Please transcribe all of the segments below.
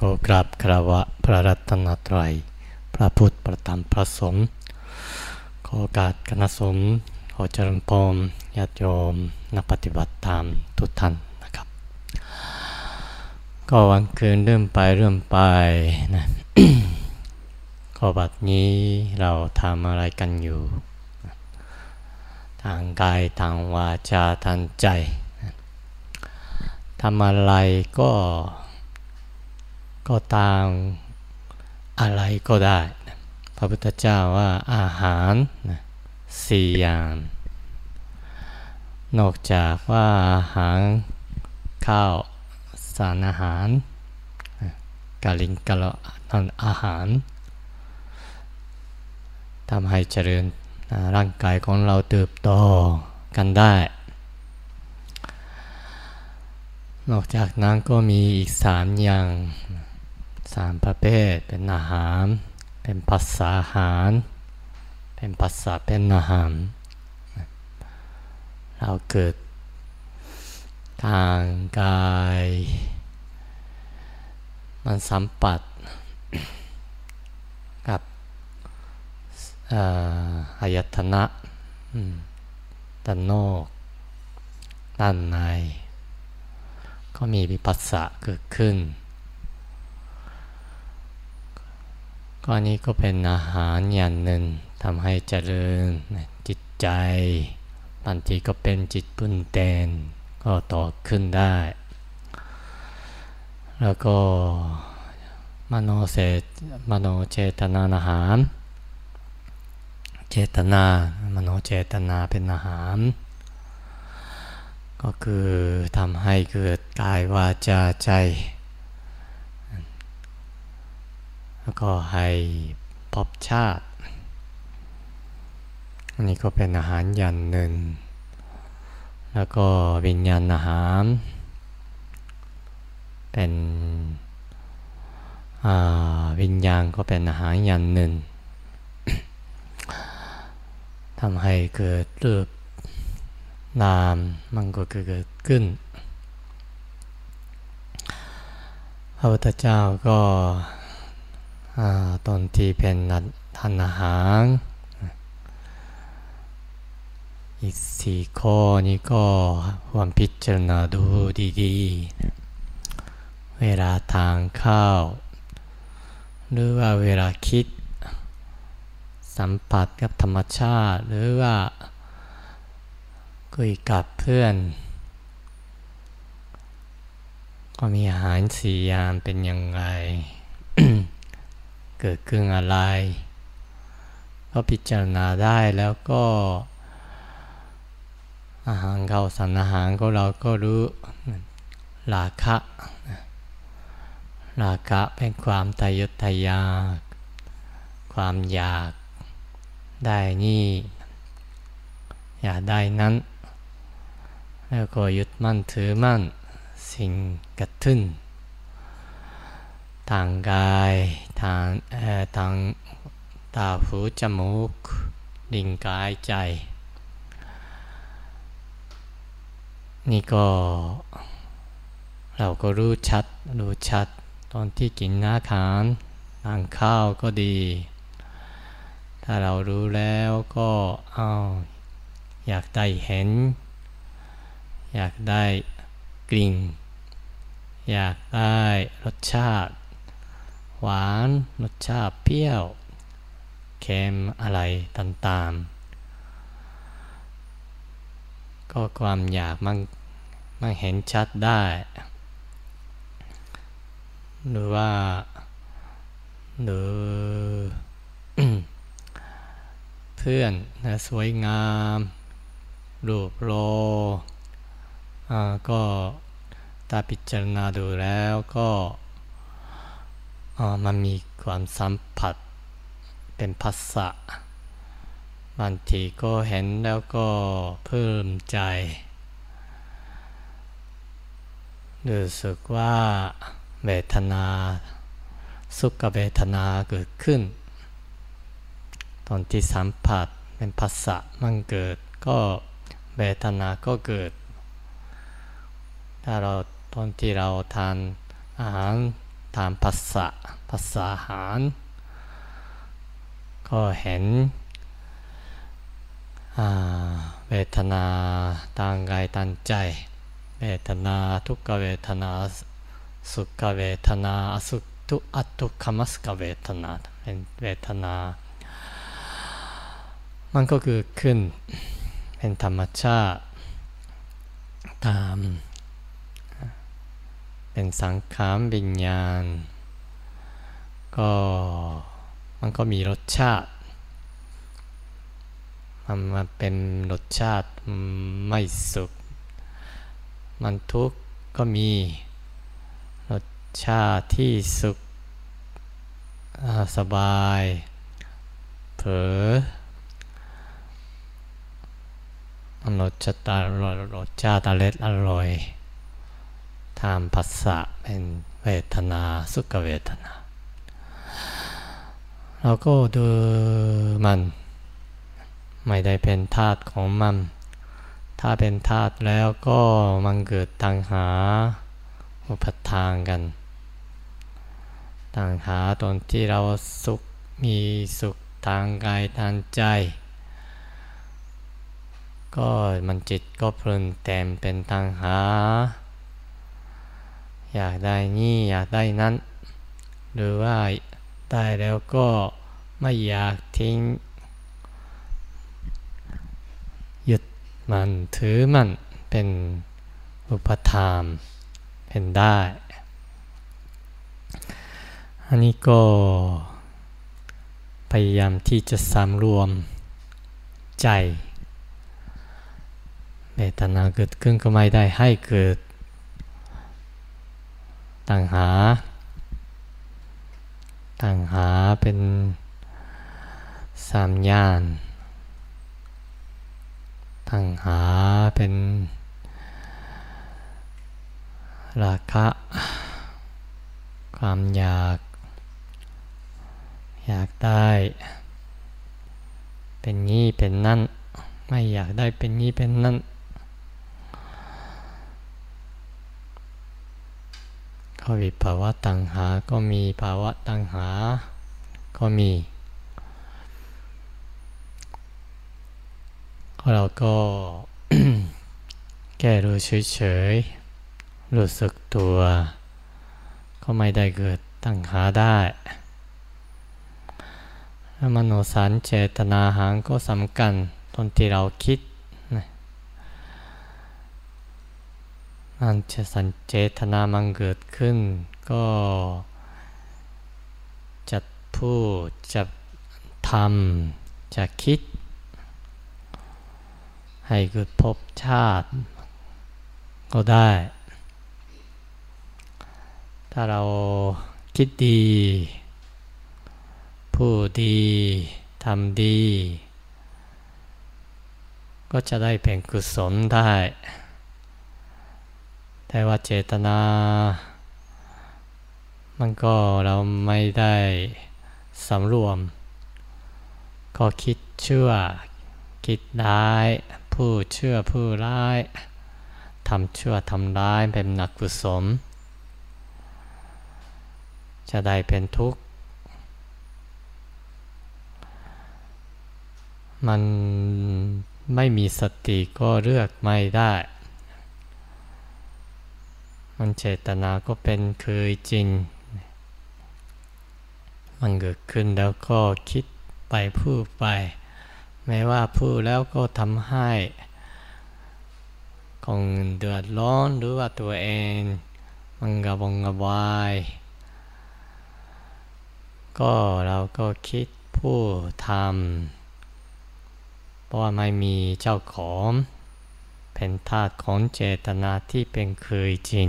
ก็กราบคารวะพระรัตนตรัย พระพุทธประธรรมพระสงฆ์ขอโอกาสคณะสงฆ์ขอเจริญพรญาติโยมนักปฏิบัติธรรมทุกท่านนะครับ ก็วันคืนเริ่มไปเริ่มไปนะก็บัดนี้เราทำอะไรกันอยู่ ทางกายทางวาจาทางใจทำอะไรก็ ก็ตามอะไรก็ได้พระพุทธเจ้าว่าอาหารนะสี่อย่าง นอกจากว่าอาหารข้าวสารอาหารกาลิงกะละนันอาหารทำให้เจริญร่างกายของเราเติบโตกันได้ นอกจากนั้นก็มีอีกสามอย่าง สามประเภทเป็นอาหาร เป็นภาษาอาหาร เป็นภาษาเป็นอาหาร เราเกิดทางกาย มันสัมผัสกับอายตนะด้านนอกด้านใน ก็มีวิปัสสะเกิดขึ้น ก็นี้ก็เป็นอาหารอย่างหนึ่งทำให้เจริญจิตใจบางทีก็เป็นจิตปุ่นเตนก็ต่อขึ้นได้ แล้วก็มโนเสมโนเจตนาอาหาร เจตนามโนเจตนาเป็นอาหาร ก็คือทำให้เกิดกายวาจาใจ แล้วก็ให้พบชาติ อันนี้ก็เป็นอาหารอย่างหนึ่ง แล้วก็วิญญาณอาหาร เป็นวิญญาณก็เป็นอาหารอย่างหนึ่งทำให้เกิดรูปนามมันก็เกิดขึ้น พระพุทธเจ้าก็ ตอนที่เป็นทานอาหาร อีกสี่ข้อนี้ก็ควรพิจารณาดูดีๆ เวลาทานข้าว หรือว่าเวลาคิด สัมผัสกับธรรมชาติ หรือว่าคุยกับเพื่อน ก็มีอาหารสี่อย่างเป็นยังไง เกิดขึ้นอะไรก็พิจารณาได้แล้วก็ อาหารเขาสันอาหารก็เราก็รู้ราคะราคะเป็นความทะยทะยาความอยากได้นี่ อยากได้นั้น แล้วก็ยึดมั่นถือมั่นสิ่งกระตุ้น ทางกายทางทางตาหูจมูกดิงกายใจ นี่ก็ เราก็รู้ชัดรู้ชัด ตอนที่กินอาหารทานข้าวก็ดี ถ้าเรารู้แล้วก็เอาอยากได้เห็น อยากได้กลิ่น อยากได้รสชาติ หวานรสชาติเปรี้ยวเค็มอะไรต่างๆก็ความอยากมันมันเห็นชัดได้ หรือว่าหรือเพื่อนนะสวยงามรูปโลก็ตาพิจารณาดูแล้วก็ มันมีความสัมผัสเป็นภาษาบางทีก็เห็นแล้วก็เพิ่มใจรู้สึกว่าเวทนา สุขเวทนาเกิดขึ้น ตอนที่สัมผัสเป็นภาษามันเกิด ก็เวทนาก็เกิด ถ้าเราตอนที่เราทานอาหาร ตามภาษาภาษาหาร ก็เห็นเวทนาทางกายทางใจ เวทนาทุกขเวทนาสุขเวทนาอสุทุอัตุขมัสกเวทนาเป็นเวทนา มันก็คือขึ้นเป็นธรรมชาติตาม เป็นสังขารวิญญาณ ก็มันก็มีรสชาติมันมาเป็นรสชาติไม่สุข มันทุกข์ก็มีรสชาติที่สุขสบาย เผลอรสชาติรสชาติอร่อยอร่อย ทางภาษาเป็นเวทนาสุขเวทนา เราก็ดูมัน ไม่ได้เป็นธาตุของมัน ถ้าเป็นธาตุแล้วก็มันเกิดตังหาอุปทานกัน ตังหาตอนที่เราสุขมีสุขทางกายทางใจ ก็มันจิตก็เพลินเต็มเป็นตังหา อยากได้นี่อยากได้นั้น หรือว่าได้แล้วก็ไม่อยากทิ้งหยุดมันถือมันเป็นอุปทานเป็นได้ อันนี้ก็พยายามที่จะสำรวมใจเวทนาเกิดขึ้นก็ไม่ได้ให้เกิด ตังหา ตังหาเป็นสามญาณตังหาเป็นราคะ ความอยาก อยากได้ เป็นนี้เป็นนั่น ไม่อยากได้เป็นนี้เป็นนั่น ก็มีภาวะตังหา ก็มีภาวะตังหา ก็มี เราก็แก้รู้เฉยๆ รู้สึกตัว ก็ไม่ได้เกิดตังหาได้มโนสันเจตนาหางก็สำคัญตอนที่เราคิด อันจสัญเจตนามันเกิดขึ้น ก็จะพูดจะทำจะคิด ให้เกิดพบชาติ ก็ได้ ถ้าเราคิดดี พูดดีทำดี ก็จะได้เป็นกุศลได้ แต่ว่าเจตนา มันก็เราไม่ได้สำรวม ก็คิดเชื่อ คิดร้าย ผู้เชื่อผู้ร้ายทำชั่วทำร้ายเป็นนักกุศลจะได้เป็นทุกข์ มันไม่มีสติก็เลือกไม่ได้ มันเจตนาก็เป็นเคยจริง มันเกิดขึ้นแล้วก็คิดไปพูดไป ไม่ว่าพูดแล้วก็ทำให้คงเดือดร้อนหรือว่าตัวเอง มันกระบงกระวาย ก็เราก็คิดพูดทำเพราะว่าไม่มีเจ้าของ เป็นธาตุของเจตนาที่เป็นเคยจริง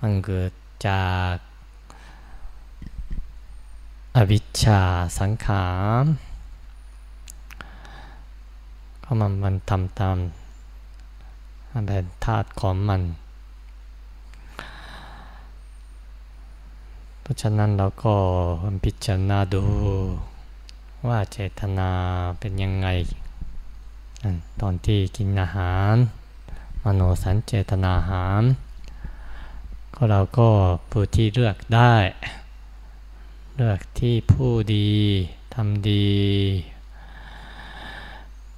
มันเกิดจากอวิชชาสังขารก็มันมันทำตามเป็นธาตุของมัน เพราะฉะนั้นเราก็พิจารณาดูว่าเจตนาเป็นยังไง ตอนที่กินอาหาร มโนสัญเจตนาหารกก็เราก็ผู้ที่เลือกได้ เลือกที่ผู้ดีทำดี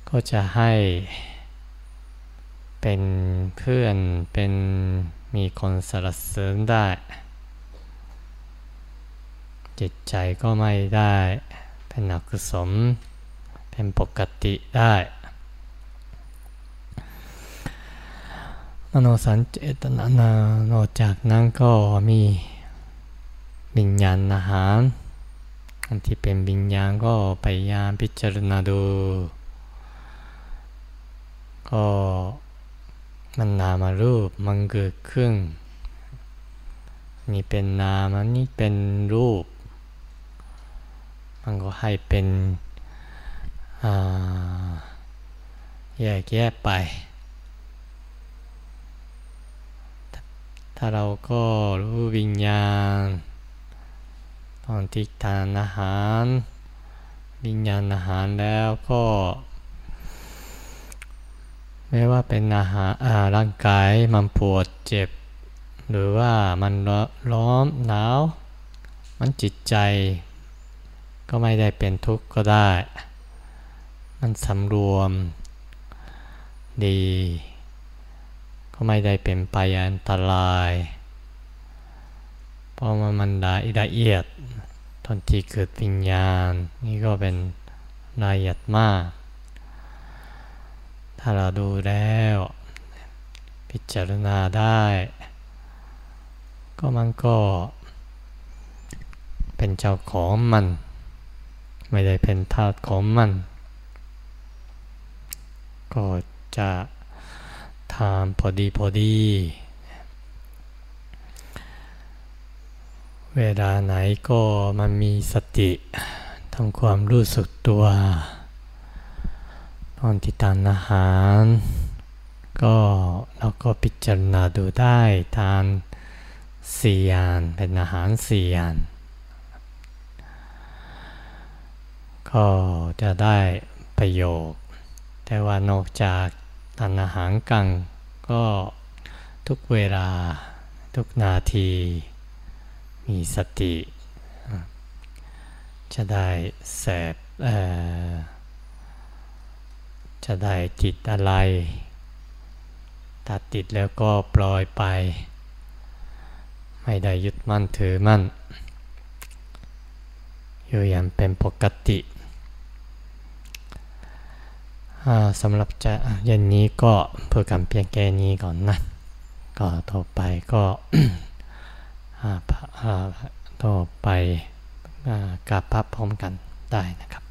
ก็จะให้เป็นเพื่อนเป็นมีคนสรรเสริญได้ จิตใจก็ไม่ได้ เป็นอกุศลเป็นปกติได้ มโนสัญเจตนานานอกจากนั้นก็มีวิญญาณอาหารอันที่เป็นวิญญาณก็พยายามพิจารณาดู ก็มันนามารูปมันเกิดขึ้น นี่เป็นนามอันนี้เป็นรูป มันก็ให้เป็นแยกแยกไป ถ้าเราก็รู้วิญญาณ ตอนที่ทานอาหาร วิญญาณอาหารแล้วก็ไม่ว่าเป็นอาหารร่างกายมันปวดเจ็บ หรือว่ามันร้อนหนาว มันจิตใจ ก็ไม่ได้เป็นทุกข์ก็ได้ มันสำรวมดี ก็ไม่ได้เป็นไปอันตราย เพราะว่ามันละเอียดตอนที่เกิดวิญญาณ นี่ก็เป็นละเอียดมาก ถ้าเราดูแล้ว พิจารณาได้ ก็มันก็เป็นเจ้าของมัน ไม่ได้เป็นทาสของมัน ก็จะ ทำพอดีพอดี เวลาไหนก็มันมีสติทำความรู้สึกตัวตอนที่ทานอาหาร ก็เราก็พิจารณาดูได้ทานสี่อย่าง เป็นอาหารสี่อย่างก็จะได้ประโยชน์แต่ว่านอกจาก ทานอาหารกัง ก็ทุกเวลาทุกนาที มีสติ จะได้แสบจะได้จิตอะไร ตัดติดแล้วก็ปล่อยไป ไม่ได้ยึดมั่นถือมั่นอยู่อย่างเป็นปกติ สำหรับจะเย็นนี้ก็เพื่อการเพียงแค่นี้ก่อนนะ ก็ต่อไปก็ต่อไปกับพับพร้อมกันได้นะครับ